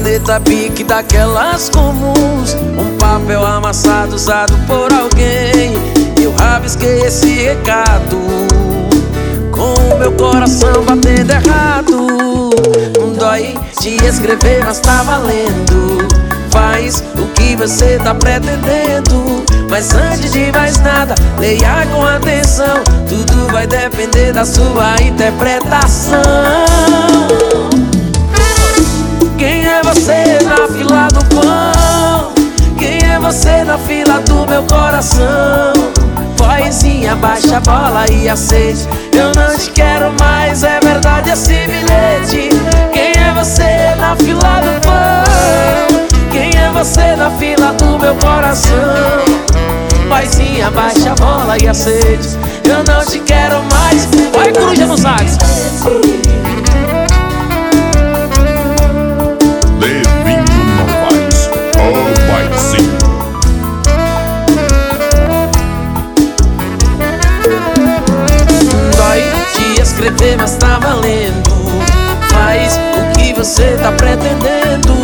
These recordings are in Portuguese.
caneta pique daquelas comuns. Um papel amassado usado por alguém. Eu rabisquei esse recado. Com o meu coração batendo errado. Dói de escrever, mas tá valendo. Faz o que você tá pretendendo. Mas antes de mais nada, leia com atenção. Tudo vai depender da sua interpretação você na fila do meu coração? Vozinha, baixa a bola e acende Eu não te quero mais, é verdade esse bilhete Quem é você na fila do pão? Quem é você na fila do meu coração? Vozinha, baixa a bola e acende Eu não te quero mais Vai, coruja no sax escrever, mas tá valendo. Faz o que você tá pretendendo.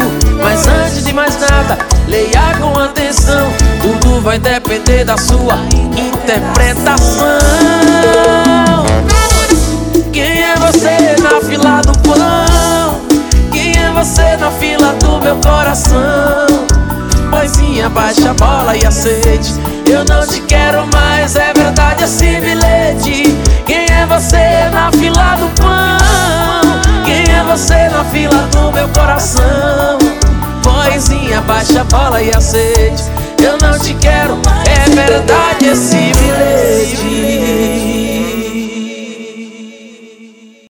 Mas antes de mais nada, leia com atenção. Tudo vai depender da sua interpretação. Quem é você na fila do pão? Quem é você na fila do meu coração? Boizinha, baixa a bola e aceite. Eu não te quero mais, é verdade esse bilhete Quem é você na fila do pão? Quem é você na fila do meu coração? Boizinha, baixa a bola e aceite Eu não te quero